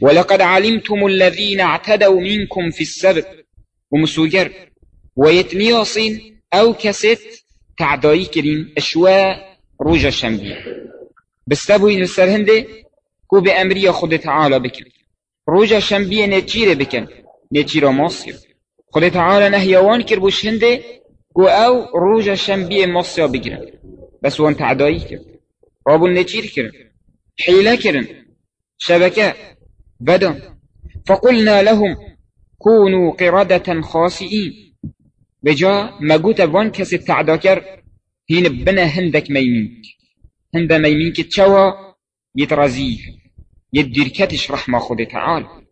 ولقد علمتم الذين اعتدوا منكم في السبت ومسوجر ويتنياصين أو كست تعدایی کرین اشوا روژ شنبی بستبوین السر هنده کو به امری خود تعالی بکن روژ شنبی نچیره بکن نچیره ماصر خود تعالی نهیوان کر بوش هنده کو أو روژ شنبی ماصر بگیرن بس وان تعدایی کرد رابون نچیر کرن حیله کرن شبكة. بدا فقلنا لهم كونوا قردة خاسئين. بجا مقوت وان كسي تعداكر هين بنا هندك ميمينك هند ميمينك تشوى يترزيه يدير كتش رحمة خود تعالى